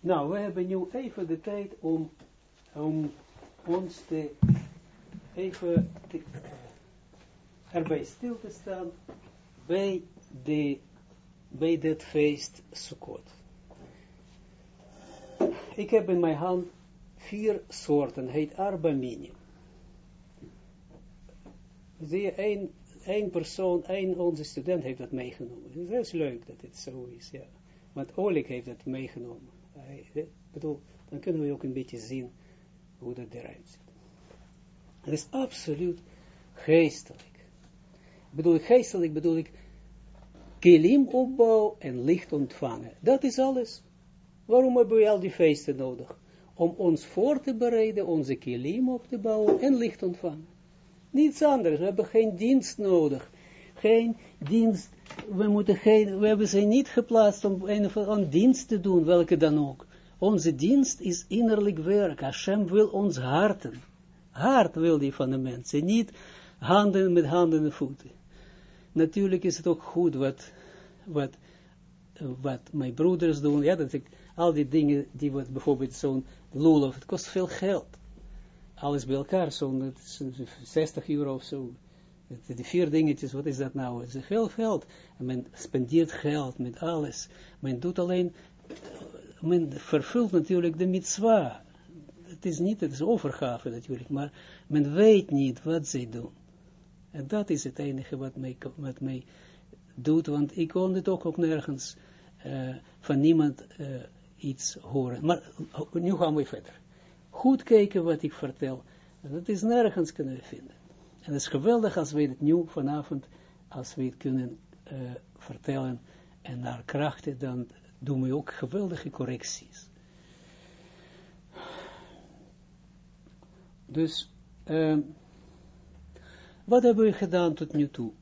Nou, we hebben nu even de tijd om, om ons te, even erbij stil te staan bij, de, bij dit feest Sukkot. Ik heb in mijn hand vier soorten, heet Arba Mini. Zie je, één, één persoon, één onze student heeft dat meegenomen. Het is leuk dat het zo is, ja. Want Oleg heeft dat meegenomen. Bedoel, dan kunnen we ook een beetje zien hoe dat eruit ziet. Het is absoluut geestelijk. Bedoel ik geestelijk, bedoel ik kilim opbouw en licht ontvangen. Dat is alles. Waarom hebben we al die feesten nodig? Om ons voor te bereiden, onze kilim op te bouwen en licht ontvangen. Niets anders. We hebben geen dienst nodig. Geen dienst. We, moeten geen, we hebben ze niet geplaatst om een dienst te doen, welke dan ook. Onze dienst is innerlijk werk. Hashem wil ons harten. Hart wil die van de mensen. Niet handen met handen en voeten. Natuurlijk is het ook goed wat, wat, wat mijn broeders doen. Ja, dat ik, al die dingen die wat bijvoorbeeld zo'n lulov, het kost veel geld alles bij elkaar, zo'n 60 euro of zo. De vier dingetjes, wat is dat nou? Het is veel geld. En men spendeert geld met alles. Men doet alleen, men vervult natuurlijk de mitzwa. Het is niet, het is overgave natuurlijk, maar men weet niet wat zij doen. En dat is het enige wat mij, wat mij doet, want ik kon het ook, ook nergens uh, van niemand uh, iets horen. Maar nu gaan we verder goed kijken wat ik vertel. Dat is nergens kunnen vinden. En het is geweldig als we het nu vanavond, als we het kunnen uh, vertellen en naar krachten, dan doen we ook geweldige correcties. Dus, uh, wat hebben we gedaan tot nu toe?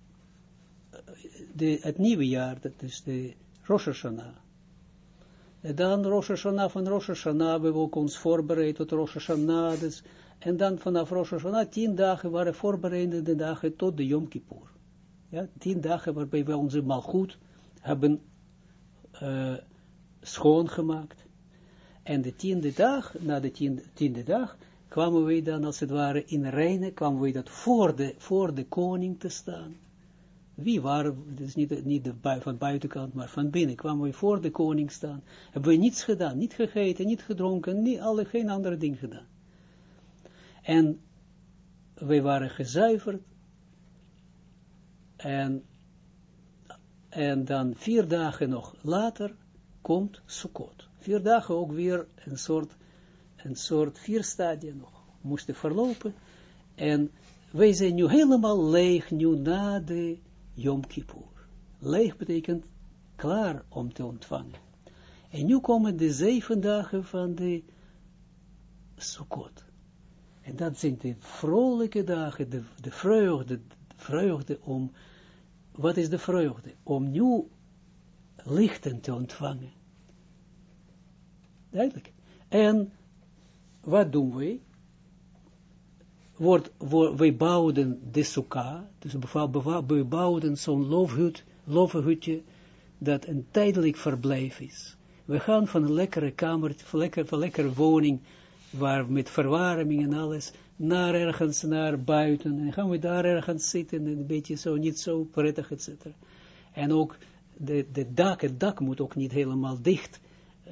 De, het nieuwe jaar, dat is de Rosh Hashanah. En dan Rosh Hashanah, van Rosh Hashanah hebben we ook ons voorbereid tot Rosh Hashanah. Dus, en dan vanaf Rosh Hashanah, tien dagen waren voorbereidende dagen tot de Yom Kippur. Ja, tien dagen waarbij we onze malgoed hebben uh, schoongemaakt. En de tiende dag, na de tiende, dag, kwamen we dan als het ware in reine, kwamen we dat voor de, voor de koning te staan. Wie waren, dus niet, niet de van buitenkant, maar van binnen, kwamen we voor de koning staan. Hebben we niets gedaan, niet gegeten, niet gedronken, niet, alle, geen andere ding gedaan. En wij waren gezuiverd. En, en dan vier dagen nog later komt Sukkot. Vier dagen ook weer een soort, een soort vier stadia nog moesten verlopen. En wij zijn nu helemaal leeg, nu na de Yom Kippur. Leeg betekent klaar om te ontvangen. En nu komen de zeven dagen van de Sukkot. En dat zijn de vrolijke dagen, de, de vreugde, de vreugde om, wat is de vreugde? Om nieuw lichten te ontvangen. Duidelijk. En wat doen wij? wordt, wij bouwden de sukkah, dus we bouwden zo'n loofhut, loofhutje, dat een tijdelijk verblijf is. We gaan van een lekkere kamer, van, lekker, van een lekkere woning, waar met verwarming en alles, naar ergens, naar buiten, en gaan we daar ergens zitten, en een beetje zo, niet zo prettig, etc. En ook de, de dak, het dak moet ook niet helemaal dicht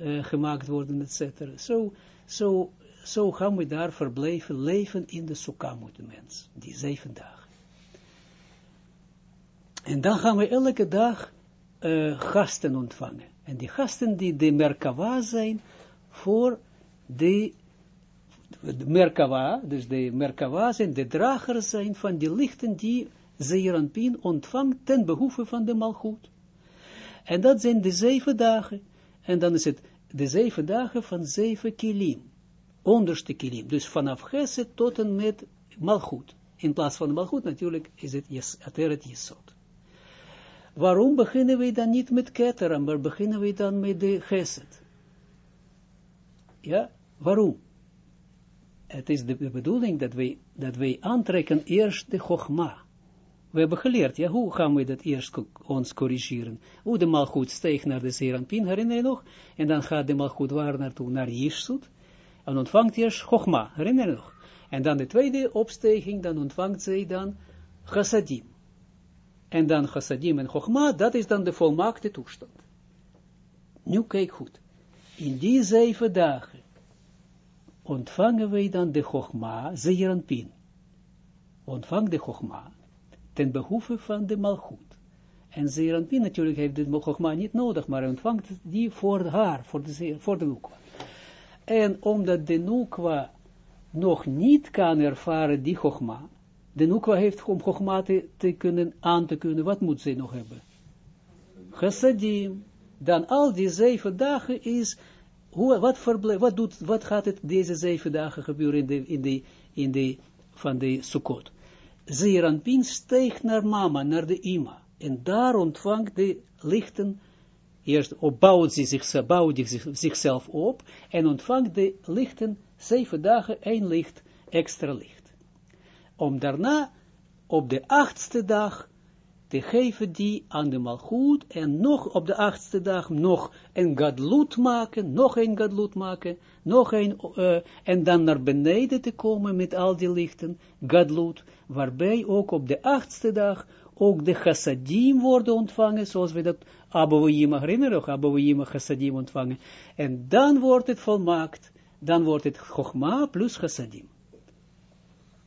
uh, gemaakt worden, etc. Zo, zo zo gaan we daar verblijven, leven in de Sukkah moet de mens, die zeven dagen. En dan gaan we elke dag uh, gasten ontvangen. En die gasten die de Merkava zijn voor de, de Merkava, dus de Merkava zijn de dragers zijn van die lichten die Zeeranpien ontvangt ten behoeve van de Malchut. En dat zijn de zeven dagen. En dan is het de zeven dagen van zeven kilim onderste kilim. Dus vanaf Geset tot en met Malchut. In plaats van Malchut natuurlijk is het Ateret Yesod. Waarom beginnen we dan niet met Ketera, maar beginnen we dan met de Geset? Ja, waarom? Het is de, bedoeling dat wij, dat wij aantrekken eerst de Chogma. We hebben geleerd, ja, hoe gaan we dat eerst ons corrigeren? Hoe de malgoed steeg naar de Zeranpin, herinner je nog? En dan gaat de malgoed waar naartoe? Naar Jishsut. En ontvangt eerst Chogma, herinner je nog? En dan de tweede opstijging, dan ontvangt zij dan Chassadim. En dan Chassadim en Chogma, dat is dan de volmaakte toestand. Nu kijk goed. In die zeven dagen ontvangen wij dan de Chogma, Zeranpin. Ontvang de Chogma ten behoeve van de Malchut. En Zeranpin natuurlijk heeft de Chogma niet nodig, maar ontvangt die voor haar, voor de, voor de Nukwa. En omdat de Nukwa nog niet kan ervaren die Chogma, de Nukwa heeft om Chogma te, te, kunnen, aan te kunnen, wat moet ze nog hebben? Chassadim. Dan al die zeven dagen is, hoe, wat, wat, doet, wat gaat het deze zeven dagen gebeuren in de, in de, in de, van de Sukkot? Zeeranpin steekt naar mama, naar de ima. En daar ontvangt de lichten, eerst opbouwt ze bouwt zich, zichzelf op, en ontvangt de lichten, zeven dagen, één licht, extra licht. Om daarna, op de achtste dag, te geven die aan de malgoed, en nog op de achtste dag, nog een gadloed maken, nog een gadloed maken, nog een, uh, en dan naar beneden te komen met al die lichten, gadloed, waarbij ook op de achtste dag ook de chassadim worden ontvangen, zoals we dat Abouhima herinneren, Abouhima chassadim ontvangen. En dan wordt het volmaakt, dan wordt het chogma plus chassadim.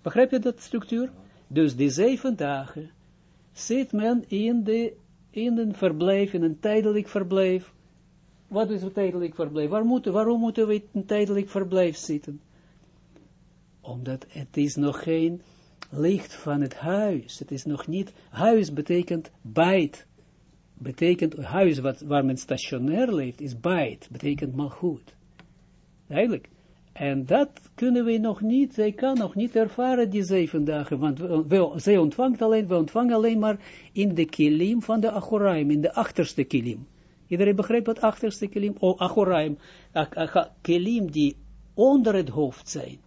Begrijp je dat structuur? Dus die zeven dagen zit men in, de, in een verblijf, in een tijdelijk verblijf. Wat is een tijdelijk verblijf? Waar moeten, waarom moeten we in een tijdelijk verblijf zitten? Omdat het is nog geen licht van het huis. Het is nog niet, huis betekent bijt. Betekent, huis wat, waar men stationair leeft, is bijt. Betekent mal goed. Eigenlijk. En dat kunnen we nog niet, zij kan nog niet ervaren die zeven dagen, want we, zij ontvangt alleen, we ontvangen alleen maar in de kilim van de achoraim, in de achterste kilim. Iedereen begrijpt wat achterste kilim? Oh, achoraim, kilim die onder het hoofd zijn.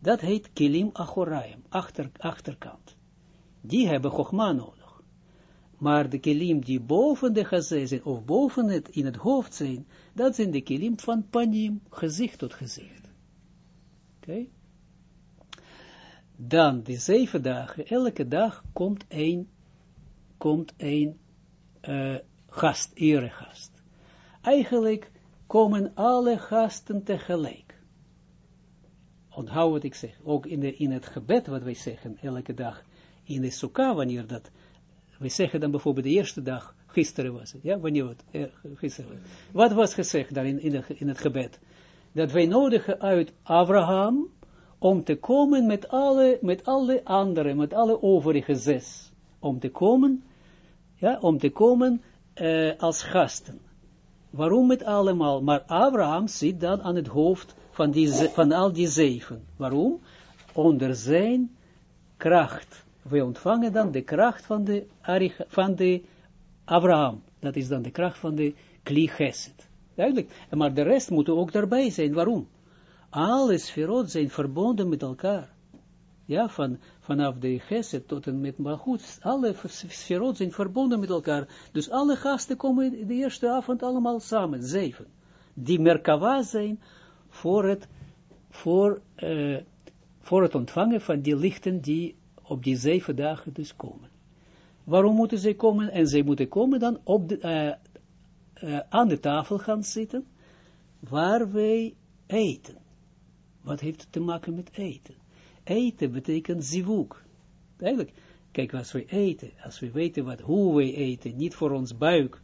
Dat heet kilim achoraim, achter, achterkant. Die hebben chogma. Maar de kilim die boven de gazé zijn, of boven het, in het hoofd zijn, dat zijn de kilim van panim, gezicht tot gezicht. Oké? Dan de zeven dagen, elke dag komt een, komt een uh, gast, eregast. Eigenlijk komen alle gasten tegelijk. Onthoud wat ik zeg. Ook in, de, in het gebed wat wij zeggen, elke dag in de sukkah, wanneer dat, wij zeggen dan bijvoorbeeld de eerste dag, gisteren was het, ja, wanneer het, eh, gisteren was. Wat was gezegd daar in, in, in het gebed? Dat wij nodigen uit Abraham om te komen met alle, met alle anderen, met alle overige zes. Om te komen, ja, om te komen uh, als gasten. Waarom met allemaal? Maar Abraham zit dan aan het hoofd van, van al die zeven. Waarom? Onder zijn kracht. We ontvangen dan de kracht van de, van de Abraham. Dat is dan de kracht van de Kli Geset. Duidelijk. Maar de rest moet ook daarbij zijn. Waarom? Alle sferot zijn verbonden met elkaar. Ja, van, vanaf de Geset tot en met Malchut. Alle sferot zijn verbonden met elkaar. Dus alle gasten komen de eerste avond allemaal samen. Zeven. Die Merkava zijn voor het, voor, uh, voor het ontvangen van die lichten die op die zeven dagen dus komen. Waarom moeten zij komen? En zij moeten komen dan op de, uh, uh, aan de tafel gaan zitten, waar wij eten. Wat heeft het te maken met eten? Eten betekent zivuk. Eigenlijk, kijk, als we eten, als we weten wat, hoe we eten, niet voor ons buik,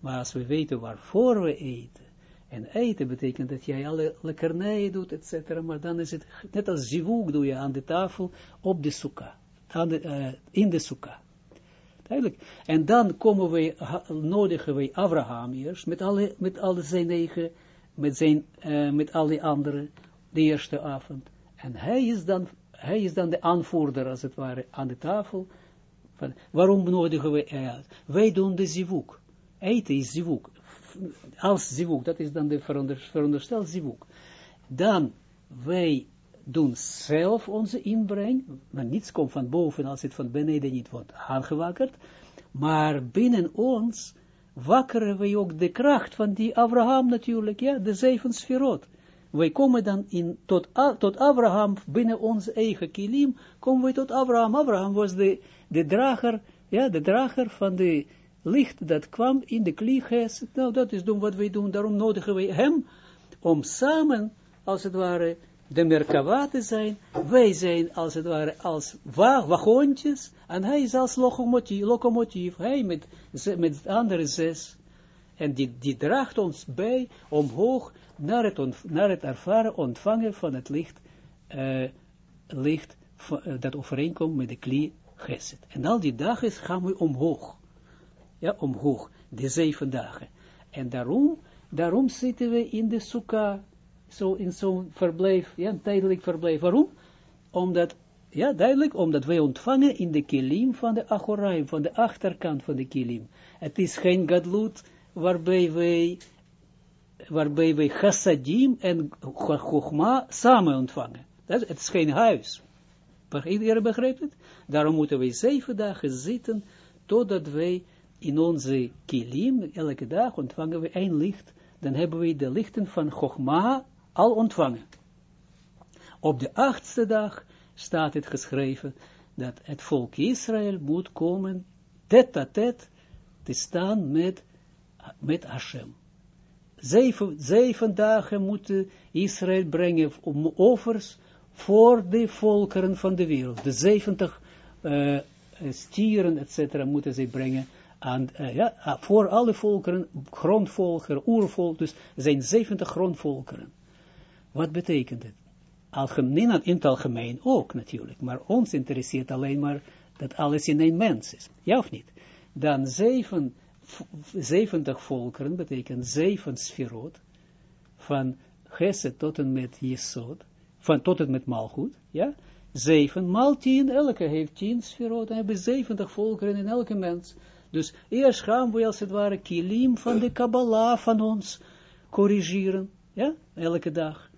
maar als we weten waarvoor we eten, en eten betekent dat jij alle lekkernijen doet, et maar dan is het, net als zivuk doe je aan de tafel, op de de, uh, in de sukkah. Duidelijk. En dan komen we, nodigen wij Abraham eerst, met alle, met alle zijn negen, met zijn, uh, met alle anderen, de eerste avond. En hij is dan, hij is dan de aanvoerder, als het ware, aan de tafel. Waarom nodigen we uit? Wij doen de zivuk. Eten is zivuk als zivuk, dat is dan de veronderstel zivuk. Dan wij doen zelf onze inbreng, maar niets komt van boven als het van beneden niet wordt aangewakkerd, maar binnen ons wakkeren we ook de kracht van die Abraham natuurlijk, ja, de zeven sferot. Wij komen dan in, tot, tot Abraham, binnen ons eigen kilim, komen we tot Abraham. Abraham was de, de drager, ja, de drager van de licht dat kwam in de klieges. Nou, dat is doen wat wij doen, daarom nodigen wij hem om samen, als het ware, de Merkava te zijn. Wij zijn, als het ware, als wa wagoontjes, en hij is als locomotief, locomotief hij met, met andere zes. En die, die draagt ons bij omhoog naar het, naar het ervaren ontvangen van het licht, uh, licht uh, dat overeenkomt met de klie. En al die dagen gaan we omhoog. Ja, omhoog. De zeven dagen. En daarom, daarom zitten we in de sukkah, zo in zo'n verblijf, ja, tijdelijk verblijf. Waarom? Omdat, ja, duidelijk, omdat wij ontvangen in de kilim van de achoraim, van de achterkant van de kilim. Het is geen gadlut waarbij wij waarbij wij chassadim en chogma samen ontvangen. Dat, het is geen huis. Iedereen begrijpt? Daarom moeten wij zeven dagen zitten, totdat wij in onze kilim, elke dag ontvangen we één licht, dan hebben we de lichten van Chogma al ontvangen. Op de achtste dag staat het geschreven, dat het volk Israël moet komen, tet a tet, te staan met, met Hashem zeven, zeven dagen moet Israël brengen om offers voor de volkeren van de wereld. De zeventig uh, stieren, etc. moeten ze brengen aan, uh, ja, ah, voor alle volkeren, grondvolkeren, oervolk, dus zijn zeventig grondvolkeren. Wat betekent het? Algemeen, in het algemeen ook natuurlijk, maar ons interesseert alleen maar dat alles in een mens is. Ja of niet? Dan zeven 70 volkeren betekent zeven sferot, van Geset tot en met Jesod, van tot en met Malchut, ja, zeven, maal tien, elke heeft tien sferot, dan hebben zeventig volkeren in elke mens. Dus eerst gaan we als het ware kilim van de Kabbalah van ons corrigeren, ja, elke dag.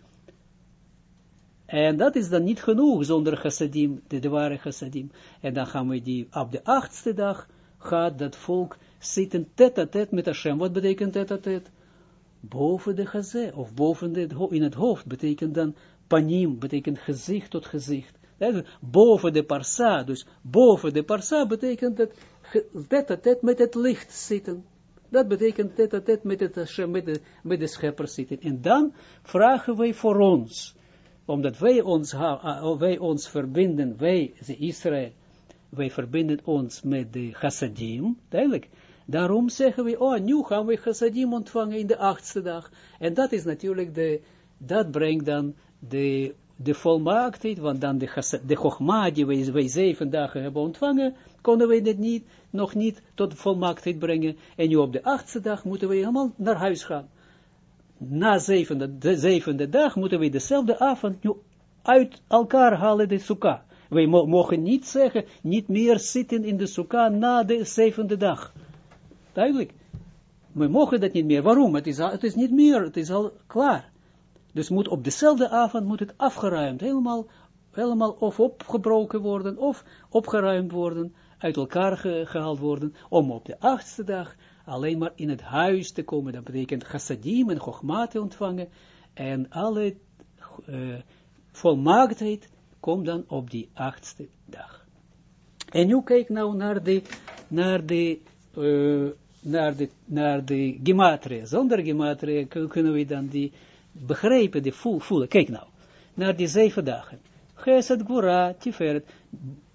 En dat is dan niet genoeg zonder chassadim, de, de ware chassadim. En dan gaan we die, op de achtste dag gaat dat volk zitten tet-a-tet met Hashem. Wat betekent tet-a-tet? Boven de gazé, of boven in het hoofd, betekent dan panim, betekent gezicht tot gezicht. Boven de parsa, dus boven de parsa betekent dat tet-a-tet met het licht zitten. Dat betekent tet-a-tet met, het, de, met de schepper zitten. En dan vragen wij voor ons, omdat wij ons, wij ons verbinden, wij, de Israël, wij verbinden ons met de chassadim, duidelijk, Daarom zeggen we, oh, nu gaan we chassadim ontvangen in de achtste dag. En dat is natuurlijk de, dat brengt dan de, de volmaaktheid, want dan de, de chogma die wij, wij zeven dagen hebben ontvangen, konden we dit niet, nog niet tot volmaaktheid brengen. En nu op de achtste dag moeten we helemaal naar huis gaan. Na zevende, de zevende dag moeten we dezelfde avond nu uit elkaar halen de sukkah. Wij mogen niet zeggen, niet meer zitten in de sukkah na de zevende dag. Duidelijk. We mogen dat niet meer. Waarom? Het is, het is niet meer, het is al klaar. Dus moet op dezelfde avond moet het afgeruimd, helemaal, helemaal of opgebroken worden, of opgeruimd worden, uit elkaar gehaald worden, om op de achtste dag alleen maar in het huis te komen. Dat betekent chassadim en chogma te ontvangen, en alle uh, volmaaktheid komt dan op die achtste dag. En nu kijk nou naar de, naar de uh, naar de, naar de gematria. Zonder gematria kunnen we dan die begrijpen, die voelen. Kijk nou, naar die zeven dagen. Geset, Gura, Tiferet,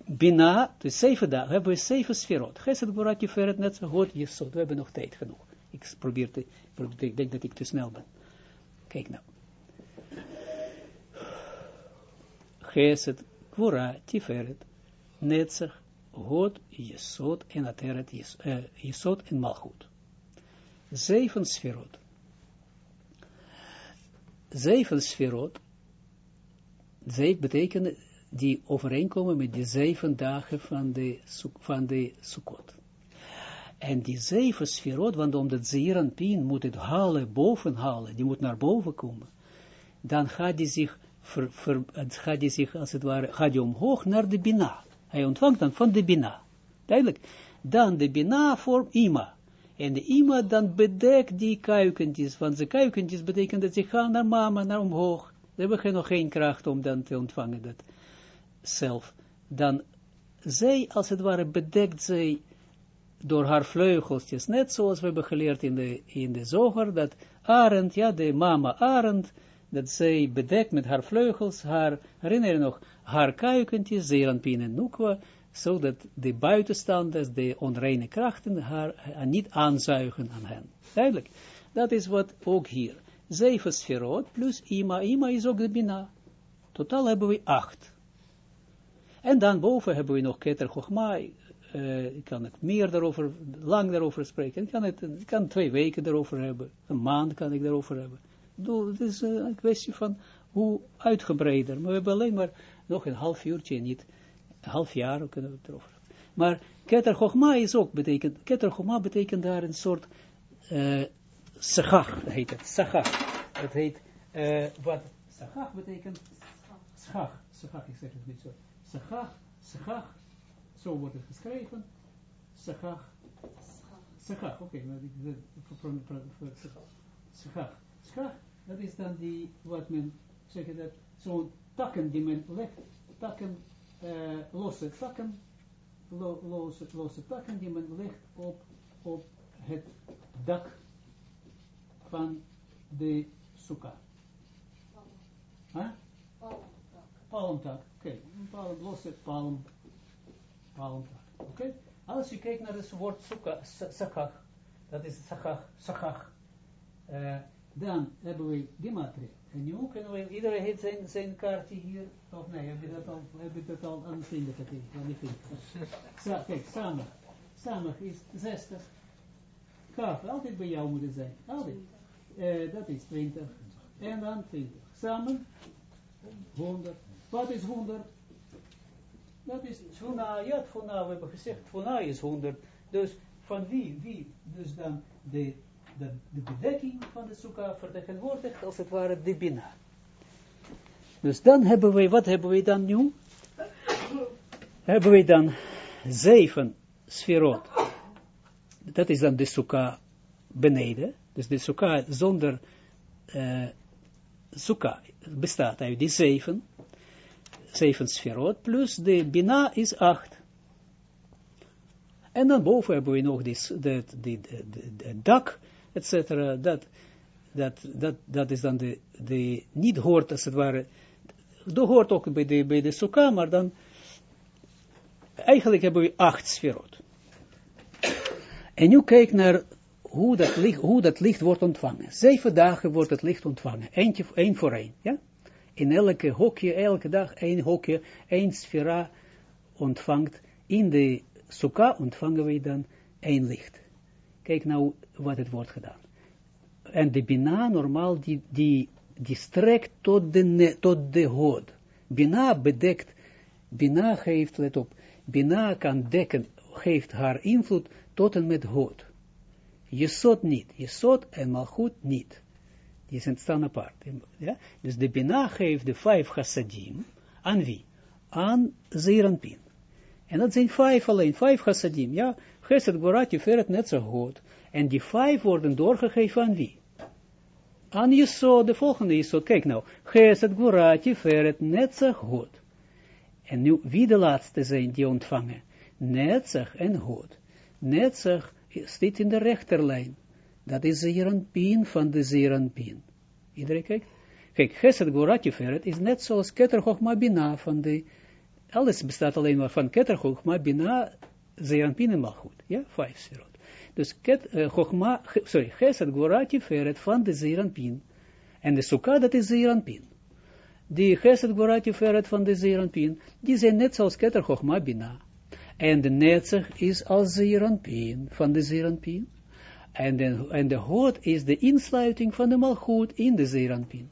Bina, dus zeven dagen, hebben we zeven sferot. Geset, Gura, Tiferet, net zo goed, Jesod. We hebben nog tijd genoeg. Ik probeer te, ik denk dat ik te snel ben. Kijk nou. Geset, Gura, Tiferet, Netzach, God, Jesod en Ateret, Jesod en Malchut. Zeven sferot. Zeven sferot, zeven betekenen die overeenkomen met de zeven dagen van de, van de Sukkot. En die zeven sferot, want omdat Zeeran Pien moet het halen, boven halen, die moet naar boven komen, dan gaat die zich gaat hij zich, als het ware, gaat hij omhoog naar de Bina. Hij ontvangt dan van de Bina. Duidelijk. Dan de Bina vormt Ima. En de Ima dan bedekt die kuikentjes, want de kuikentjes betekent dat ze gaan naar mama, naar omhoog. Ze hebben nog geen kracht om dan te ontvangen dat zelf. Dan zij, als het ware, bedekt zij door haar vleugeltjes, net zoals we hebben geleerd in de, in de zoger, dat Arend, ja, de mama Arend, dat zij bedekt met haar vleugels, haar, herinner je nog, haar kuikentjes, Zeranpien en Nukwa, zodat de buitenstanders, de onreine krachten, haar niet aanzuigen aan hen. Duidelijk. Dat is wat ook hier. Zeven sferot plus Ima. Ima is ook de Bina. Totaal hebben we acht. En dan boven hebben we nog Keter Chochma. Uh, ik kan meer daarover, lang daarover spreken. Ik kan, het, ik kan twee weken daarover hebben. Een maand kan ik daarover hebben. Bedoel, het is een kwestie van hoe uitgebreider. Maar we hebben alleen maar nog een half uurtje, niet half jaar kunnen we het erover Maar Keter Chogma is ook, betekent, Keter Chogma betekent daar een soort uh, sagach, heet het, sagach. Het heet, uh, wat? Sagach betekent, schach, sagach, ik zeg het niet zo. Sagach, sagach, zo wordt het geschreven, sagach, sagach, oké, sagach, schach, dat is dan die, wat men, zeg dat, zo'n takken die men legt, takken, uh, losse takken, lo, losse, losse takken die men legt op, op het dak van de sukkah. Huh? Palmtak. Oké, okay. palm, losse palm, palmtak. Oké? Okay? Als je kijkt naar het woord sukkah, sakach, dat is sakach, sakach, uh, dan hebben we gematria. En nu kunnen we, iedereen heeft zijn, zijn kaartje hier, of nee, heb je dat al, heb je dat al aan het vinden gekregen? kijk, samen. Samen is 60. Kaf, altijd bij jou moeten zijn. Altijd. Uh, dat is 20. En dan 20. Samen 100. Wat is 100? Dat is Tfuna, ja, Tfuna, we hebben gezegd, Tfuna is 100. Dus van wie, wie, dus dan de de, de bedekking van de sukkah vertegenwoordigt als het ware de bina. Dus dan hebben we, wat hebben we dan nu? hebben we dan zeven sferot. Dat is dan de sukkah beneden. Dus de sukkah zonder uh, sukkah bestaat uit die zeven. Zeven sferot plus de bina is acht. En dan boven hebben we nog die, de, de, de dak etc. Dat, dat, dat, dat is dan de, de, niet hoort als het ware, dat hoort ook bij de, bij de sukkah, maar dan, eigenlijk hebben we acht sferot. En nu kijk naar hoe dat, licht, hoe dat licht wordt ontvangen. Zeven dagen wordt het licht ontvangen, eentje, één voor één, ja. In elke hokje, elke dag één hokje, één sfera ontvangt. In de sukkah ontvangen we dan één licht. Kijk nou wat het wordt gedaan. En de Bina normaal, die, die, die strekt tot de, tot de hood. Bina bedekt, Bina geeft, let op, Bina kan dekken, geeft haar invloed tot en met hood. Jesod niet, Jesod en Malchut niet. Die zijn staan apart. Ja? Dus de Bina geeft de vijf chassadim, aan wie? Aan Zeranpin. En dat zijn vijf alleen, vijf chassadim, ja. Geset Gorat net zo goed. En die vijf worden doorgegeven aan wie? Aan Jesod, de volgende Jesod. Kijk nou. Geset Gorat net zo goed. En nu, wie de laatste zijn die ontvangen? Netzach en goed. Netzach staat in de rechterlijn. Dat is Zeranpien van de Zeranpien. Iedereen kijkt? Kijk, Geset Gorat Tiferet is net zoals Keter Chochma Bina van de... Alles bestaat alleen maar van Keter Chochma Bina Zeranpin en Malchut. Ja, vijf sferot. Dus ket, uh, Chogma, sorry, Chesed, Gorati, Feret van de Zeranpin. En de Sukkah, dat is Zeranpin. Die Chesed, Gorati, Feret van de Zeranpin, die zijn net zoals Keter, Chogma, Bina. En de Netzach is als Zeranpin, van de Zeranpin. En de, en de Hood is de insluiting van de Malchut in de Zeranpin.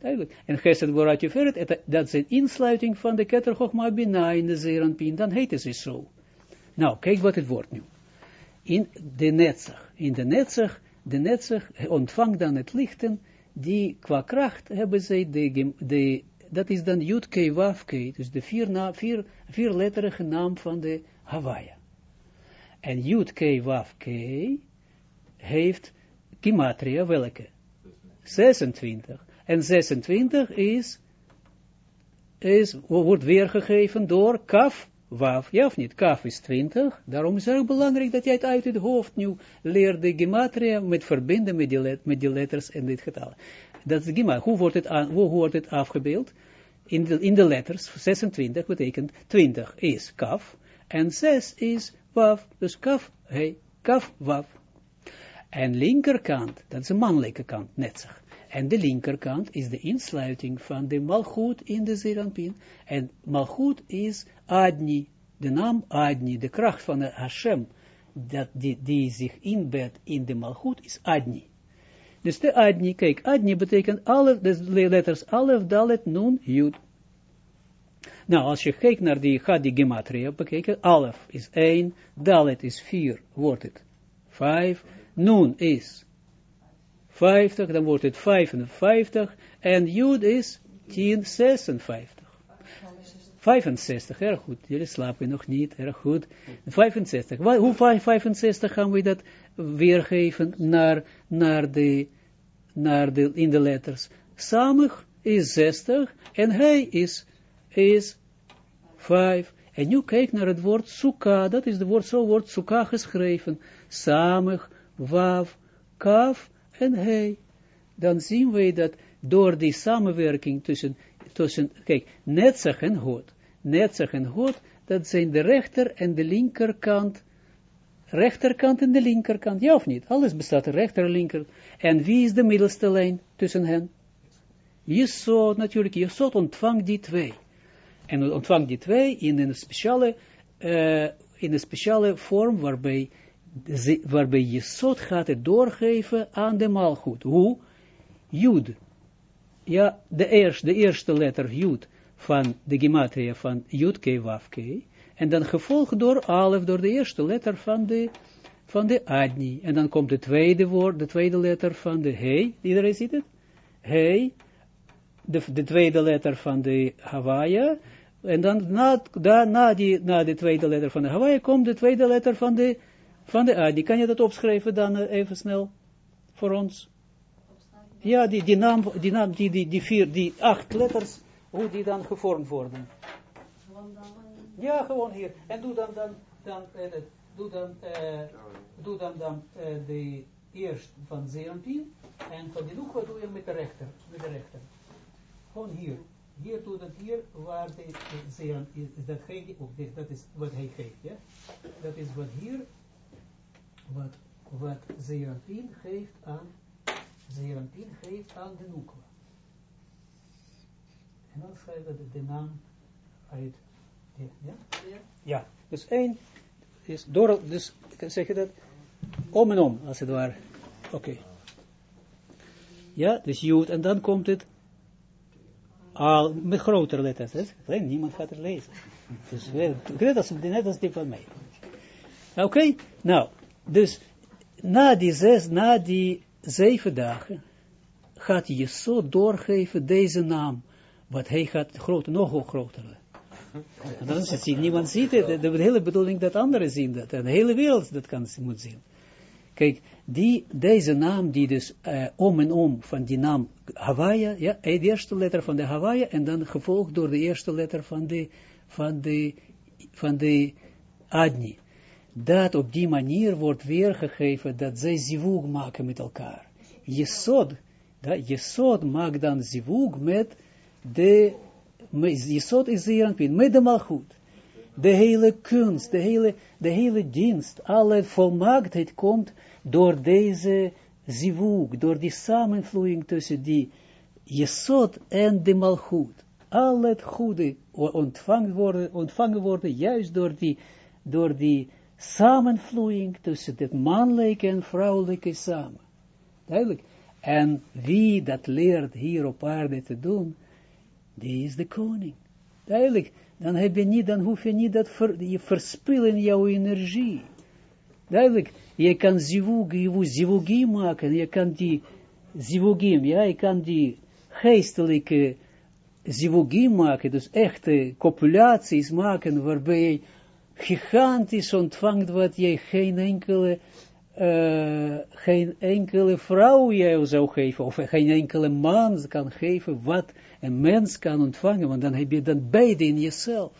Duidelijk. En Gesed Goratje Feret, dat is een insluiting van de Keter Chochma Bina in de Zeranpin, dan heet het zo. Nou, kijk wat het wordt nu. In de Netzach. In de Netzach, de Netzach ontvangt dan het lichten die qua kracht hebben zij de, de dat is dan Yud Kei Waf Kei, dus de vier, na, vier, vierletterige naam van de Hawaii. En Yud Kei Waf Kei heeft Kimatria welke? 26. En 26 is, is, wordt weergegeven door Kaf Waf. Ja of niet? Kaf is 20. Daarom is het erg belangrijk dat jij het uit het hoofd nu leert de Gematria met verbinden met die, letters en dit getal. Dat is Gematria. Hoe wordt het, aan, het afgebeeld? In de, in de letters, 26 betekent 20 is Kaf. En 6 is Waf. Dus Kaf, hey, Kaf, Waf. En linkerkant, dat is de mannelijke kant, netzig. En de linkerkant is de insluiting van de malgoed in de Zeranpin. En malgoed is Adni, de naam Adni, de kracht van de Hashem, dat die, die zich inbedt in de malgoed, is Adni. Dus de Adni, kijk, Adni betekent alle, de letters Alef, Dalet, Nun, Jud. Nou, als je kijkt naar die, gaat die gematria bekijken, Alef is 1, Dalet is 4, wordt het 5, Nun is 50, dan wordt het 55, en Jud is 10, 56. 65, erg goed. Jullie slapen nog niet, erg goed. 65. Hoe 65 gaan we dat weergeven naar, naar de, naar de, in de letters? Samig is 60 en hij is, is 5. En nu kijk naar het woord suka, dat is het woord, zo wordt suka geschreven. Samig, wav, kaf en hij. Dan zien wij dat door die samenwerking tussen, tussen kijk, netzach en hod. Netzach en hod, dat zijn de rechter en de linkerkant, rechterkant en de linkerkant, ja of niet? Alles bestaat er rechter en linker. En wie is de middelste lijn tussen hen? Jesod natuurlijk, Jesod ontvangt die twee. En ontvangt die twee in een speciale, uh, in een speciale vorm waarbij waarbij Jesod gaat het doorgeven aan de malgoed. Hoe? Jud. Ja, de eerste, de eerste letter Jud van de gematria van Jud K Waf K. En dan gevolgd door Alef, door de eerste letter van de, van de Adni. En dan komt de tweede woord, de tweede letter van de He. Iedereen ziet het? He. De, de tweede letter van de Hawaii. En dan na, da, na, die, na de tweede letter van de Hawaii komt de tweede letter van de van de A, die kan je dat opschrijven dan uh, even snel voor ons? Ja, die, die naam, die, die, die, vier, die acht letters, hoe die dan gevormd worden. Ja, gewoon hier. En doe dan, dan, dan, uh, doe dan, uh, doe dan, dan uh, de eerst van Zeranpien en van die Lucha doe je met de rechter, met de rechter. Gewoon hier. Hier doe dat hier, waar de Zeran is, dat, geeft, dat is wat hij geeft, ja. Dat is wat hier wat, wat Zeranpin geeft aan, Zeranpin geeft aan de Nukwa. En dan schrijven we de, de naam uit, ja? ja? Ja, dus één is door, dus zeg je dat, om en om, als het ware. Oké. Okay. Ja, dus Jood, en dan komt het al met grotere letters. Hè? Alleen niemand gaat het lezen. Dus net als, net als die van mij. Oké, okay? nou, dus na die zes, na die zeven dagen, gaat je zo doorgeven deze naam, wat hij gaat groter, nog groter. Dan is het, niemand ziet het, de, hele bedoeling dat anderen zien dat, en de hele wereld dat kan, moet zien. Kijk, die, deze naam die dus uh, om en om van die naam Hawaii, ja, de eerste letter van de Hawaii en dan gevolgd door de eerste letter van de, van de, van de Adni dat op die manier wordt weergegeven dat zij zivug maken met elkaar. Jesod, dat Jesod maakt dan zivug met de, Jesod is Zeranpin, met de malchut. De hele kunst, de hele, de hele dienst, alle volmaaktheid komt door deze zivug, door die samenvloeiing tussen die Jesod en de malchut. Al het goede ontvangen worden, ontvangen worden juist door die, door die samenvloeiing tussen het mannelijke en vrouwelijke samen. Duidelijk. En wie dat leert hier op aarde te doen, die is de koning. Duidelijk. Dan heb je niet, dan hoef je niet dat ver, je verspillen jouw energie. Duidelijk. Je kan zivug, je maken, je kan die, zivugim, ja, ik kan die geestelijke zivugim maken, dus echte copulaties maken, waarbij je gigantisch ontvangt wat jij geen enkele, uh, geen enkele vrouw jou zou geven, of geen enkele man kan geven wat een mens kan ontvangen, want dan heb je dan beide in jezelf.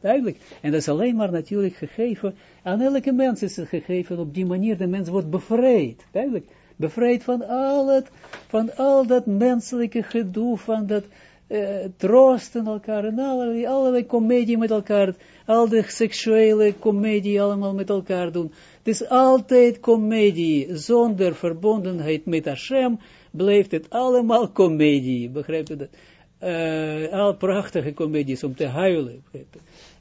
Duidelijk. En dat is alleen maar natuurlijk gegeven, aan elke mens is het gegeven, op die manier de mens wordt bevrijd. Duidelijk. Bevrijd van al het, van al dat menselijke gedoe, van dat uh, troosten elkaar, en allerlei, allerlei comedie met elkaar, al de seksuele comedie allemaal met elkaar doen. Het is altijd comedie, zonder verbondenheid met Hashem, blijft het allemaal comedie, begrijp je dat? Al prachtige comedies om te huilen.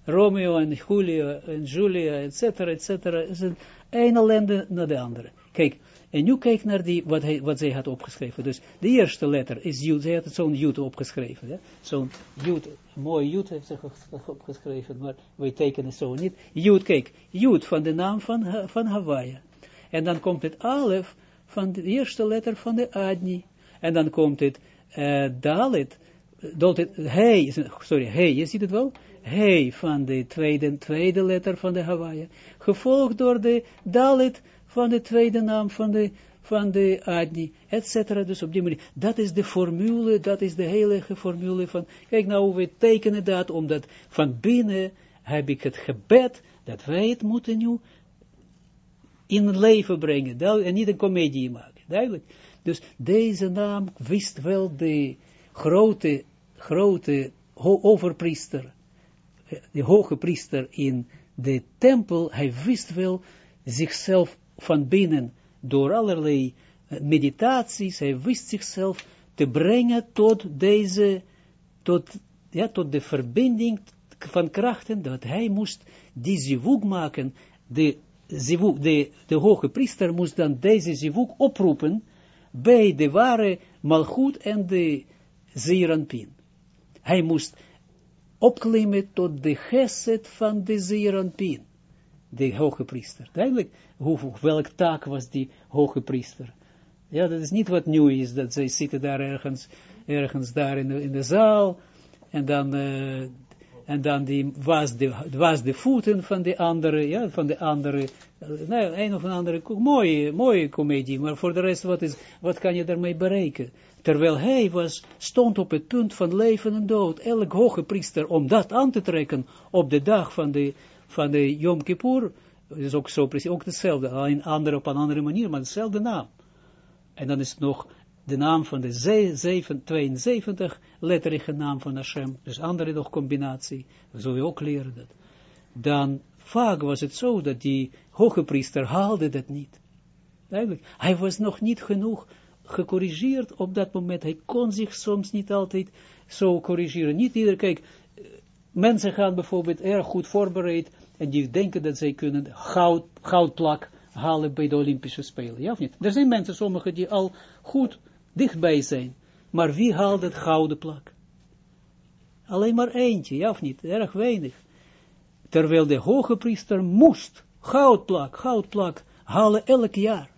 Romeo en Julia en Julia, et cetera, et cetera, is een, een ellende naar de andere. Kijk, en nu kijk naar die, wat, hij, wat zij had opgeschreven. Dus de eerste letter is Jud, zij had het zo'n Jud opgeschreven. Ja? Zo'n Jud, mooi Jud heeft ze opgeschreven, maar wij tekenen zo niet. Jud, kijk, Jud van de naam van, van Hawaii. En dan komt het Alef van de eerste letter van de Adni. En dan komt het uh, Dalet, hey, sorry, hey, je ziet het wel? Hey van de tweede, tweede letter van de Hawaii. Gevolgd door de Dalet van de tweede naam van de, van de Adni, et cetera. Dus op die manier, dat is de formule, dat is de heilige formule van, kijk nou, we tekenen dat, omdat van binnen heb ik het gebed, dat wij het moeten nu in leven brengen, en niet een komedie maken, duidelijk. Dus deze naam wist wel de grote, grote overpriester, de hoge priester in de tempel, hij wist wel zichzelf van binnen, door allerlei eh, meditaties, hij wist zichzelf te brengen tot deze, tot, ja, tot de verbinding van krachten, dat hij moest die zivug maken, de, zivug, de, de hoge priester moest dan deze zivug oproepen, bij de ware malgoed en de zeeranpin. Hij moest opklimmen tot de geset van de zeeranpin de hoge priester. Duidelijk, hoe, welk taak was die hoge priester. Ja, dat is niet wat nieuw is, dat zij zitten daar ergens, ergens daar in de, in de zaal, en dan, uh, en dan die was de, was de voeten van de andere, ja, van de andere, uh, nou, een of andere, mooie, mooie comedie, maar voor de rest, wat, is, wat kan je daarmee bereiken? Terwijl hij was, stond op het punt van leven en dood, elk hoge priester, om dat aan te trekken op de dag van de, van de Yom Kippur, is ook zo precies, ook hetzelfde, alleen andere, op een andere manier, maar dezelfde naam. En dan is het nog de naam van de 72 letterige naam van Hashem, dus andere nog combinatie, we zullen ook leren dat. Dan vaak was het zo dat die hoge priester haalde dat niet. Eigenlijk, hij was nog niet genoeg gecorrigeerd op dat moment. Hij kon zich soms niet altijd zo corrigeren. Niet ieder, kijk, mensen gaan bijvoorbeeld erg goed voorbereid en die denken dat zij kunnen goud, goudplak halen bij de Olympische Spelen, ja of niet? Er zijn mensen, sommigen die al goed dichtbij zijn, maar wie haalt het gouden plak? Alleen maar eentje, ja of niet? Erg weinig. Terwijl de hoge priester moest goudplak, goudplak halen elk jaar.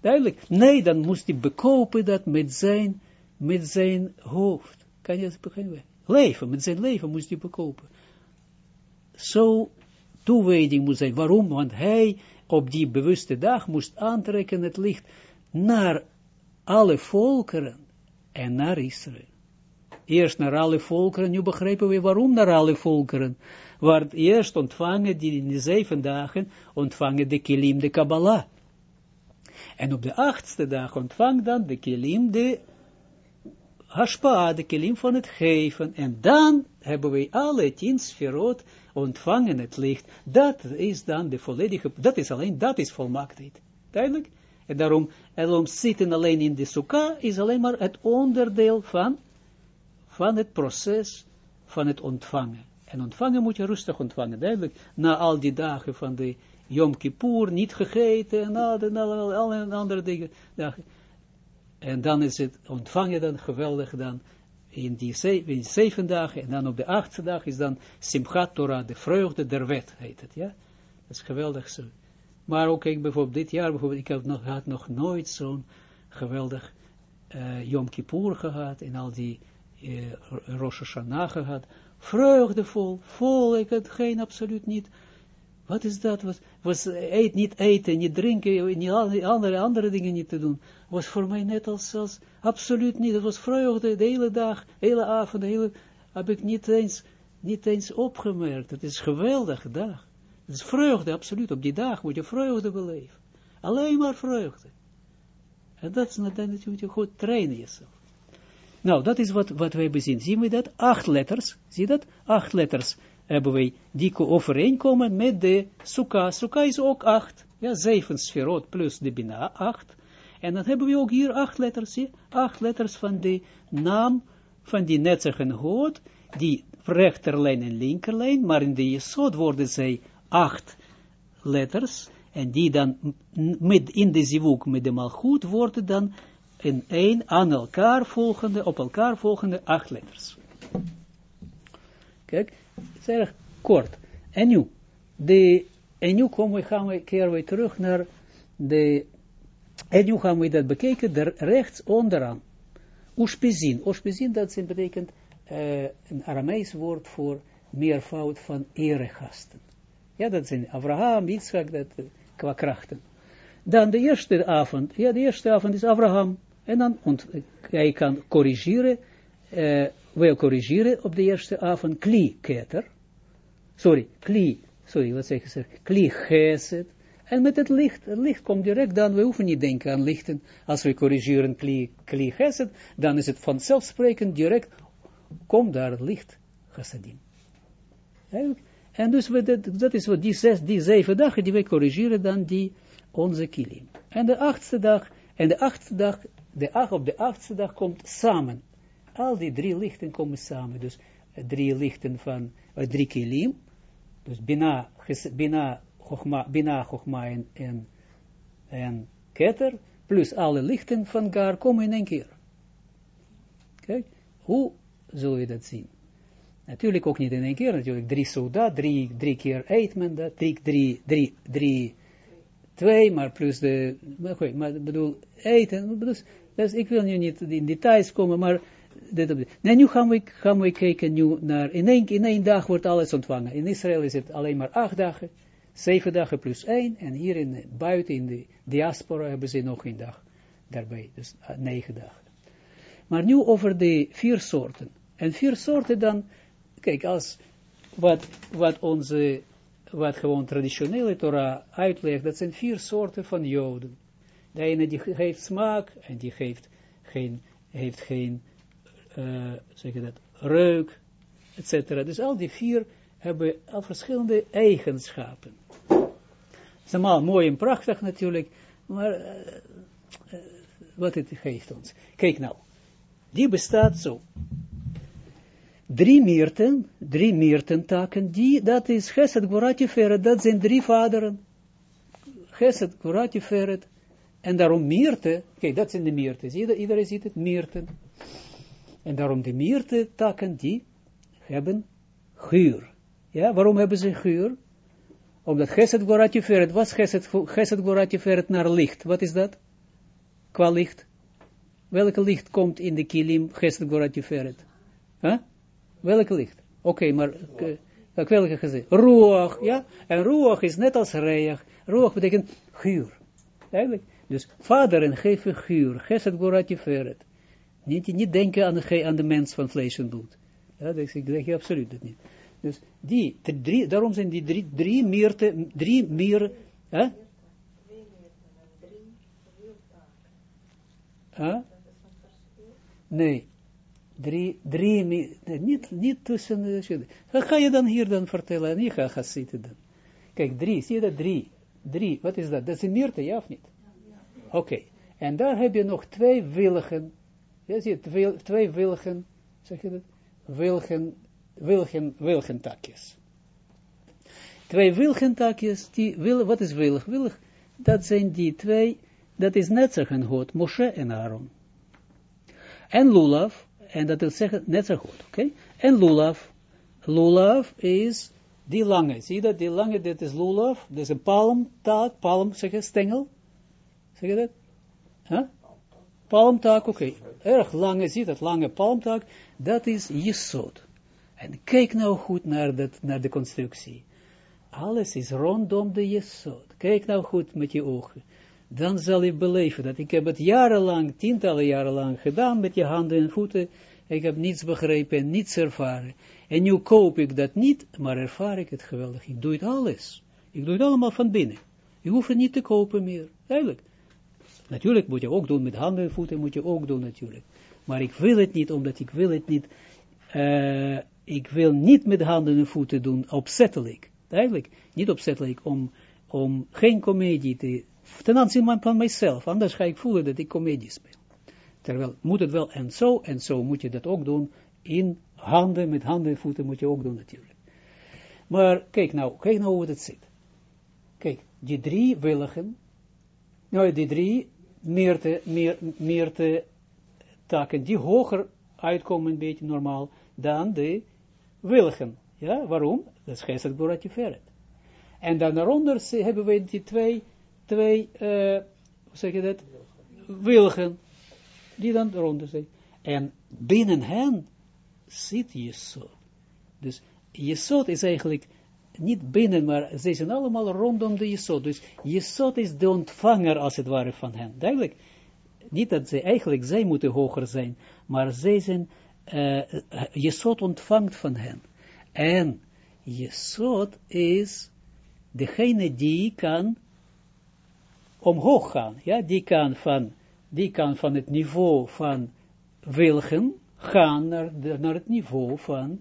Duidelijk. Nee, dan moest hij bekopen dat met zijn, met zijn hoofd. Kan je dat begrijpen? Leven, met zijn leven moest hij bekopen. Zo toewijding moest zijn. Waarom? Want hij op die bewuste dag moest aantrekken het licht naar alle volkeren en naar Israël. Eerst naar alle volkeren, nu begrijpen we waarom naar alle volkeren. Want eerst ontvangen die in de zeven dagen, ontvangen de kilim de Kabbalah. En op de achtste dag ontvangt dan de kilim de hashpa, de kilim van het geven. En dan hebben we alle tien sferot ontvangen het licht. Dat is dan de volledige, dat is alleen, dat is volmaaktheid. Duidelijk? En daarom, daarom zitten alleen in de sukkah is alleen maar het onderdeel van, van het proces van het ontvangen. En ontvangen moet je rustig ontvangen, duidelijk. Na al die dagen van de Yom Kippur, niet gegeten, en alle, alle andere dingen. En dan is het ontvangen dan geweldig dan in die in zeven dagen, en dan op de achtste dag is dan Simchat Torah, de vreugde der wet, heet het, ja. Dat is geweldig zo. Maar ook ik bijvoorbeeld dit jaar, bijvoorbeeld, ik heb nog, had nog nooit zo'n geweldig uh, Yom Kippur gehad, en al die uh, Rosh Hashanah gehad, vreugdevol, vol, ik had geen, absoluut niet, wat is dat, was, was niet eten, niet drinken, niet andere, andere dingen niet te doen, was voor mij net als, als absoluut niet, het was vreugde, de hele dag, de hele avond, de hele, heb ik niet eens, niet eens opgemerkt, het is een geweldige dag, het is vreugde, absoluut, op die dag moet je vreugde beleven, alleen maar vreugde, en dat is natuurlijk, moet je goed trainen jezelf. Nou, dat is wat, wat wij bezien. Zien we dat? Acht letters. Zie dat? Acht letters hebben wij die overeenkomen met de sukkah. Sukkah is ook acht. Ja, zeven sferot plus de bina, acht. En dan hebben we ook hier acht letters. Zie? Acht letters van de naam van die netzig en hoot. Die rechterlijn en linkerlijn. Maar in de jesot worden zij acht letters. En die dan met, in de zivuk met de malgoed worden dan in één aan elkaar volgende, op elkaar volgende acht letters. Kijk, het is erg kort. En nu, de, en nu komen we, gaan we, keren we terug naar de, en nu gaan we dat bekijken, daar rechts onderaan. Uspezin. Uspezin, dat betekent uh, een Aramees woord voor meervoud van eregasten. Ja, dat zijn Abraham, Yitzchak, dat, uh, qua krachten. Dan de eerste avond, ja, de eerste avond is Abraham. En dan, ont, hij kan corrigeren, uh, corrigeren op de eerste avond, kli keter. Sorry, kli, sorry, wat zeg je, kli geset. En met het licht, het licht komt direct dan, we hoeven niet denken aan lichten. Als we corrigeren kli, geset, dan is het vanzelfsprekend direct, komt daar licht chassadim. En dus we, dat, is wat die zes, die zeven dagen die wij corrigeren dan die onze kilim. En de achtste dag, en de achtste dag, de acht, op de achtste dag komt samen. Al die drie lichten komen samen. Dus uh, drie lichten van uh, drie kilim. Dus Bina, Bina, Chogma, Bina, Chogma en, en, Keter. Plus alle lichten van Gar komen in één keer. Kijk, hoe zul je dat zien? Natuurlijk ook niet in één keer, natuurlijk drie soda, drie, drie keer eet men dat, drie, drie, drie, drie, twee, maar plus de, maar maar bedoel, eten, dus, dus ik wil nu niet in details komen, maar, dit, nee, nu gaan we, gaan we kijken nu naar, in één, in één dag wordt alles ontvangen. In Israël is het alleen maar acht dagen, zeven dagen plus één, en hier in, buiten in de diaspora hebben ze nog een dag daarbij, dus uh, negen dagen. Maar nu over de vier soorten. En vier soorten dan, kijk, als wat, wat onze, wat gewoon traditionele Torah uitlegt, dat zijn vier soorten van Joden. De ene die geeft smaak, en die geeft geen, heeft geen, uh, zeg dat, reuk, etc. Dus al die vier hebben al verschillende eigenschapen. Het is allemaal mooi en prachtig natuurlijk, maar wat het geeft ons. Kijk nou, die bestaat zo drie myrten, drie myrtentakken, die, dat is Geset, Gorat, Feret, dat zijn drie vaderen. Geset, Gorat, Feret, en daarom myrte, kijk, dat zijn de myrten, Ieder, iedereen ziet het, myrten. En daarom de myrtentakken, die hebben geur. Ja, waarom hebben ze geur? Omdat Geset, Gorat, Feret, wat is Geset, Geset Feret naar licht? Wat is dat? Qua licht. Welke licht komt in de kilim Geset, Gorat, Feret? Welke licht? Oké, okay, maar uh, welke gezegd? Ruach, ja? En ruach is net als reach. Ruach betekent guur. Eigenlijk. Dus vaderen geven guur. Geset gorat feret. Niet, niet denken aan de, aan de mens van vlees en bloed. Ja, dat zeg je absoluut dat niet. Dus die, drie, daarom zijn die drie, drie meerte, drie meer, hè? Huh? Nee, drie, drie, niet, niet tussen de Wat ga je dan hier dan vertellen? En je gaat gaan zitten dan. Kijk, drie, zie je dat? Drie. Drie, wat is dat? Dat is een meerte, ja of niet? Oké. En daar heb je nog twee willigen, ja, zie je, twee, willigen, zeg je dat? Wilgen, wilgen, wilgen takjes. Twee wilgen takjes, die wil, wat is willig? Willig, dat zijn die twee, dat is net zeggen God, Moshe en Aaron. En Lulav, en dat wil zeggen, net zo goed, oké? Okay? En lulav, lulav is die lange, zie je dat, die lange, dit is lulav, dat is een palm, taak, palm, zeg je, stengel, zeg je dat? Huh? palmtaak, oké, erg lange, ziet dat lange palmtaak, dat is Jesod. En kijk nou goed naar, dat, naar de constructie. Alles is rondom de Jesod. Kijk nou goed met je ogen. Dan zal je beleven dat ik heb het jarenlang, tientallen jaren lang gedaan met je handen en voeten. Ik heb niets begrepen en niets ervaren. En nu koop ik dat niet, maar ervaar ik het geweldig. Ik doe het alles. Ik doe het allemaal van binnen. Je hoeft het niet te kopen meer. Eigenlijk. Natuurlijk moet je ook doen met handen en voeten, moet je ook doen natuurlijk. Maar ik wil het niet, omdat ik wil het niet, uh, ik wil niet met handen en voeten doen, opzettelijk. Eigenlijk, niet opzettelijk, om, om geen comedie te, ten aanzien van mijzelf, anders ga ik voelen dat ik comedie speel. Terwijl, moet het wel en zo, en zo moet je dat ook doen, in handen, met handen en voeten moet je ook doen natuurlijk. Maar kijk nou, kijk nou hoe het zit. Kijk, die drie willigen, nou die drie meerte, meer, meerte taken, die hoger uitkomen, een beetje normaal, dan de willigen. Ja, waarom? Dat is Geset Boratje Feret. En dan daaronder hebben we die twee, twee uh, hoe zeg je dat, wilgen, die dan eronder zijn. En binnen hen zit Jesod. Dus Jesod is eigenlijk niet binnen, maar ze zijn allemaal rondom de Jesod. Dus Jesod is de ontvanger, als het ware, van hen. Duidelijk. Niet dat ze eigenlijk, zij moeten hoger zijn, maar zij zijn, uh, Jesod ontvangt van hen. En Jesod is degene die kan omhoog gaan. Ja, die kan van, die kan van het niveau van wilgen gaan naar, naar het niveau van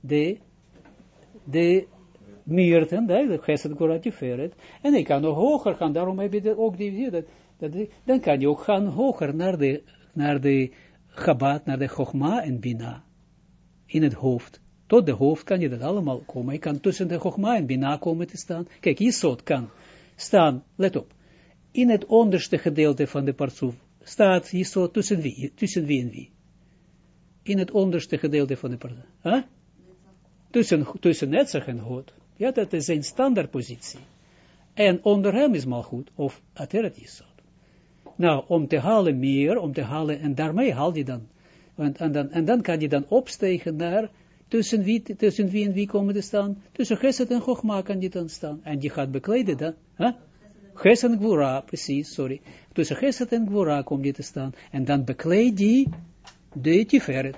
de, de Mierten, duidelijk, Gesed Gorat Tiferet. En ik kan nog hoger gaan, daarom heb je ook die, dat, dat, dan kan je ook gaan hoger naar de, naar de Chabad, naar de Chogma en Bina. In het hoofd. Tot de hoofd kan je dat allemaal komen. Je kan tussen de Chogma en Bina komen te staan. Kijk, Jesod kan staan, let op. In het onderste gedeelte van de partsoef staat Jesod tussen wie, tussen wie en wie. In het onderste gedeelte van de partsoef. Huh? Tussen, tussen Netzach en God. Ja, dat is zijn standaardpositie. En onder hem is goed, of Ateret Yisod. Nou, om te halen meer, om te halen, en daarmee haal je dan, en, en, dan, en dan kan je dan opstegen naar, tussen wie, tussen wie en wie komen te staan, tussen Geset en Chogma kan je dan staan, en je gaat bekleden dan, huh? Geset en Gwura, precies, sorry, tussen Geset en Gwura kom je te staan, en dan bekleed je de Tiferet.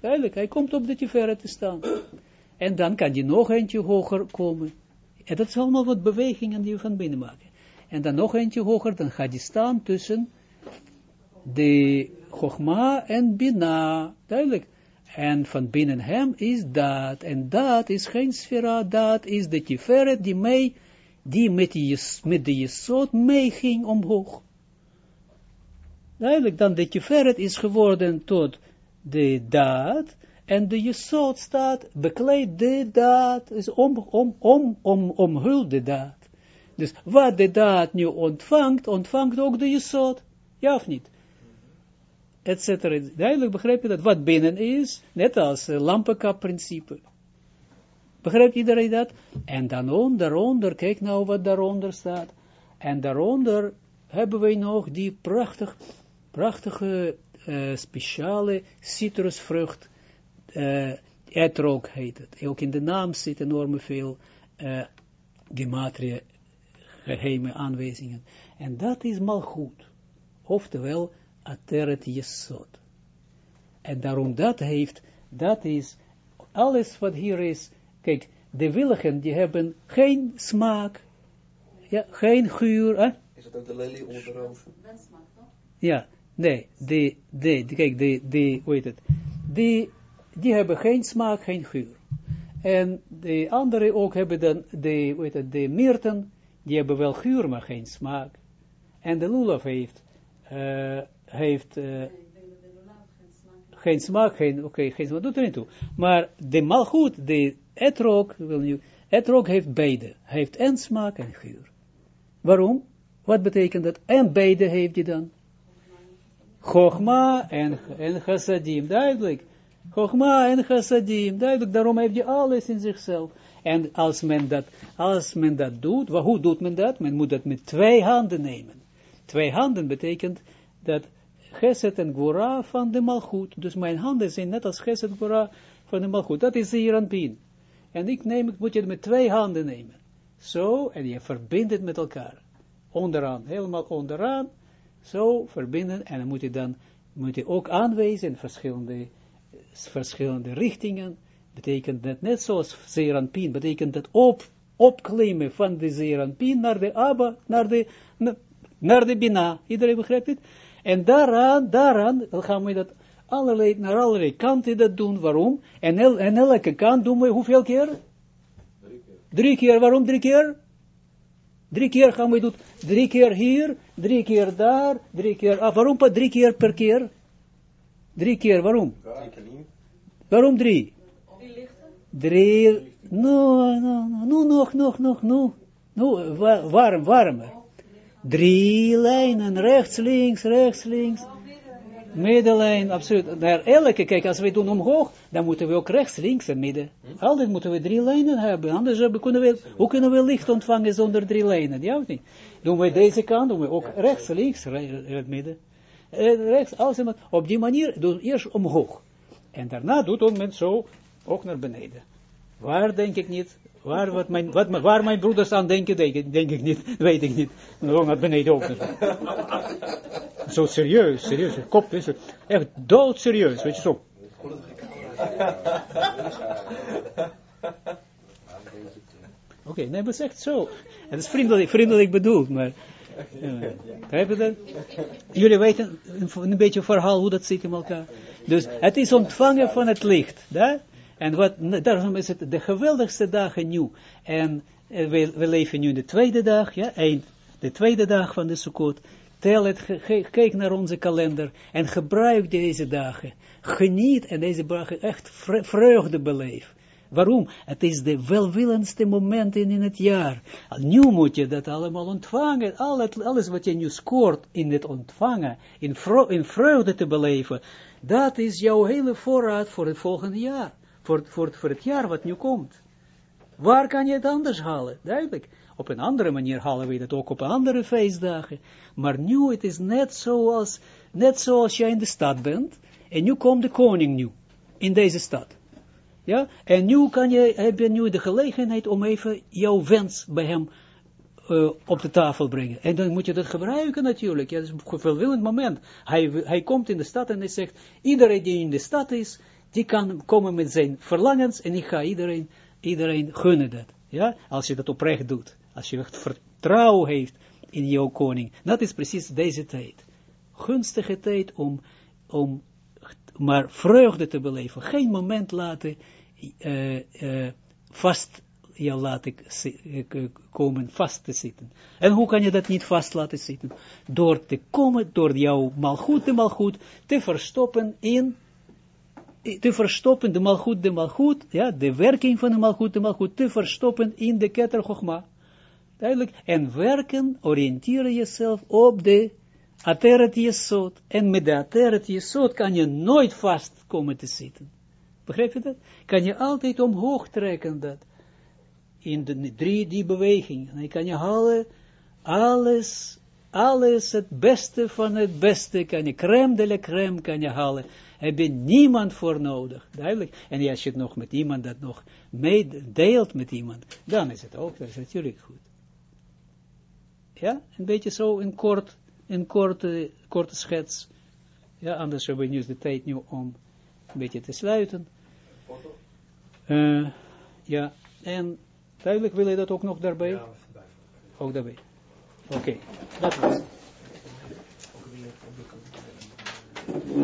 Duidelijk, hij komt op de Tiferet te staan. En dan kan die nog eentje hoger komen. En dat is allemaal wat bewegingen die we van binnen maken. En dan nog eentje hoger, dan gaat die staan tussen de Chogma en Bina. Duidelijk. En van binnen hem is dat. En dat is geen sfera, dat is de tiferet die mee, die met, die, met de jesot meeging omhoog. Duidelijk, dan de tiferet is geworden tot de daad, en de Jesod staat, bekleed de daad, is om, om, om, om, omhuld de daad. Dus wat de daad nu ontvangt, ontvangt ook de Jesod. Ja of niet? Etcetera. Duidelijk begrijp je dat wat binnen is, net als uh, lampenkap-principe. Begrijpt iedereen dat? En dan daaronder, kijk nou wat daaronder staat. En daaronder hebben wij nog die prachtig, prachtige, uh, speciale citrusvrucht, uh, etrog heet het. Ook in de naam zit enorm veel uh, gematria, geheime aanwijzingen. En dat is mal goed. Oftewel, ateret jesod. En daarom dat heeft, dat is, alles wat hier is, kijk, de willigen, die hebben geen smaak, ja, geen geur. Hè? Is dat ook de lelie onder de roos? Ja, nee, de, de, kijk, de, de, hoe heet het, die die hebben geen smaak, geen geur. En de andere ook hebben dan, de, weet het, de myrten, die hebben wel geur, maar geen smaak. En de lulaf heeft, uh, heeft uh, geen smaak, geen, oké, okay, geen smaak, doet er niet toe. Maar de malgoed, de etrog, wil etrog heeft beide. Hij heeft en smaak en geur. Waarom? Wat betekent dat? En beide heeft hij dan. Chogma en, en chassadim, duidelijk. Chogma en chassadim, duidelijk, daarom heeft je alles in zichzelf. En als men dat, als men dat doet, hoe doet men dat? Men moet dat met twee handen nemen. Twee handen betekent dat Geset en Gora van de Malchut. Dus mijn handen zijn net als Geset Gora van de Malchut. Dat is hier aan pin. En ik neem, ik moet je het met twee handen nemen. Zo, en je verbindt het met elkaar. Onderaan, helemaal onderaan. Zo verbinden. En dan moet je dan moet je ook aanwijzen in verschillende, verschillende richtingen. Betekent dat net zoals Zeranpien, betekent dat op, opklimmen van de Zeranpien naar de Abba, naar de, naar de Bina. Iedereen begrijpt het? En daaraan, daaraan, dan gaan we dat allerlei, naar allerlei kanten dat doen. Waarom? En, el, en elke kant doen we hoeveel keer? Drie keer. Drie keer. Waarom drie keer? Drie keer gaan we doen. Drie keer hier, drie keer daar, drie keer. Ah, waarom pas drie keer per keer? Drie keer, waarom? Waarom drie? Drie. No, no, no, nog, nog, nog, no. No, warm, warmer. Drie lijnen, rechts, links, rechts, links. Middenlijn, absoluut. Naar elke, kijk, als we doen omhoog, dan moeten we ook rechts, links en midden. Altijd moeten we drie lijnen hebben. Anders kunnen we, hoe kunnen we licht ontvangen zonder drie lijnen? Ja of niet? Doen we deze kant, doen we ook rechts, links, het midden. Eh, rechts, alles op die manier doen we eerst omhoog. En daarna doet men zo ook naar beneden. Waar denk ik niet? Waar, wat mijn, wat, waar mijn broeders aan denken, denk ik, denk ik niet, weet ik niet. Gewoon naar beneden ook. Zo serieus, serieus. Kop is echt doodserieus, weet je zo. Oké, nee, maar echt zo. Het is vriendelijk, vriendelijk bedoeld, maar... Begrijp je dat? Jullie weten een, een beetje verhaal hoe dat zit in elkaar. Dus het is ontvangen van het licht. Da? En wat, daarom is het de geweldigste dagen nu. En eh, we, we leven nu de tweede dag, ja, eind, de tweede dag van de Sukkot. Tel het, kijk naar onze kalender en gebruik deze dagen. Geniet en deze dagen echt vreugde beleef. Waarom? Het is de welwillendste momenten in het jaar. Nu moet je dat allemaal ontvangen. alles wat je nu scoort in het ontvangen, in, in vreugde te beleven, dat is jouw hele voorraad voor het volgende jaar voor, voor, voor het jaar wat nu komt. Waar kan je het anders halen? Duidelijk. Op een andere manier halen we dat ook op andere feestdagen. Maar nu, het is net zoals, net zoals jij in de stad bent. En nu komt de koning nu. In deze stad. Ja? En nu kan je, heb je nu de gelegenheid om even jouw wens bij hem uh, op de tafel brengen. En dan moet je dat gebruiken natuurlijk. Ja, dat is een vervelend moment. Hij, hij komt in de stad en hij zegt, iedereen die in de stad is, die kan komen met zijn verlangens en ik ga iedereen, iedereen gunnen dat. Ja, als je dat oprecht doet. Als je echt vertrouwen heeft in jouw koning. Dat is precies deze tijd. Gunstige tijd om, om maar vreugde te beleven. Geen moment laten uh, uh, vast je laten komen vast te zitten. En hoe kan je dat niet vast laten zitten? Door te komen, door jouw malgoed, de malgoed, te verstoppen in te verstoppen, de malgoed, de malgoed, ja, de werking van de malgoed, de malgoed, te verstoppen in de keter Chogma. Duidelijk. En werken, oriënteren jezelf op de ateret jesot. En met de ateret jesot kan je nooit vast komen te zitten. Begrijp je dat? Kan je altijd omhoog trekken dat. In de drie die beweging. En kan je halen, alles, alles het beste van het beste kan je, crème de la crème kan je halen heb je niemand voor nodig. Duidelijk. En als je het nog met iemand dat nog meedeelt met iemand, dan is het ook, dat is natuurlijk goed. Ja, een beetje zo in kort, in korte, korte schets. Ja, anders hebben we nu de tijd nu om een beetje te sluiten. Uh, ja, en duidelijk wil je dat ook nog daarbij? Ja, ook daarbij. Okay. was